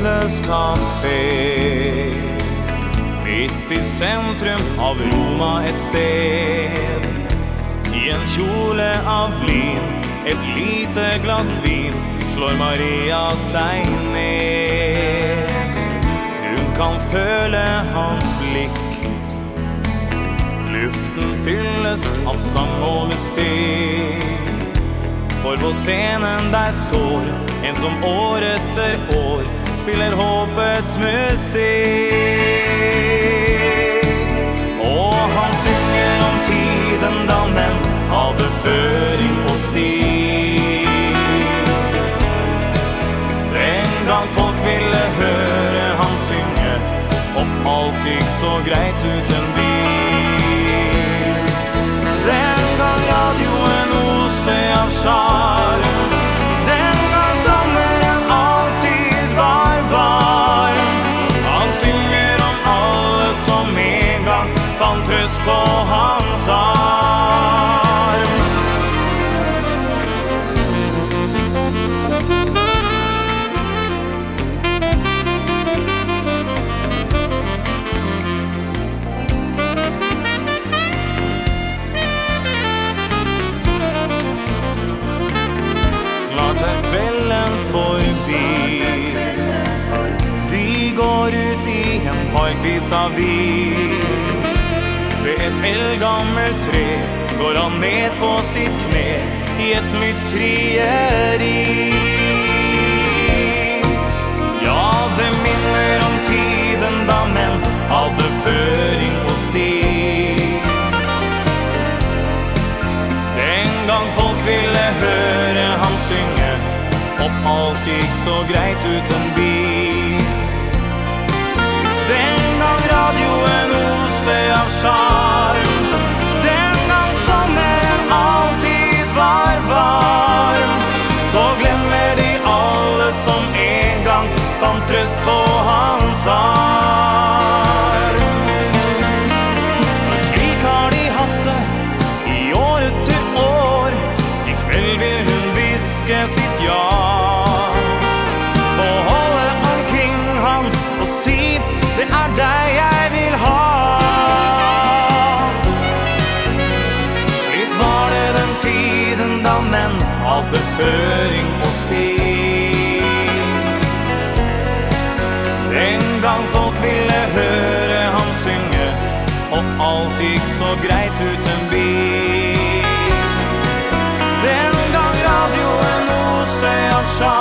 Limes kafé. Midt i sentrum av Roma et sted. I en kjole av lin, et lite glass vin, slår Maria seg ned. Hun kan føle hans blikk. Luften fylles av sang og mystikk. For på scenen der står en som år etter år spiller håpets musikk. Og han synger om tiden da menn hadde føring på stil. Den gang folk ville høre han synge, om alt gikk så greit uten bil. Den gang radioen oste av sjarm. Trøst på hans arm. Snart er kvelden forbi. Vi går ut i en park vis-à-vis. Ved et eldgammelt tre går han ned på sitt kne i et nytt frieri. Ja, det minner om tiden da menn hadde føring og sti. Den gang folk ville høre ham synge, og alt gikk så greit uten bil. Menn hadde føring og stil. Den gang folk ville høre ham synge, og alt gikk så greit uten bil. Den gang radioen oste av sjarm.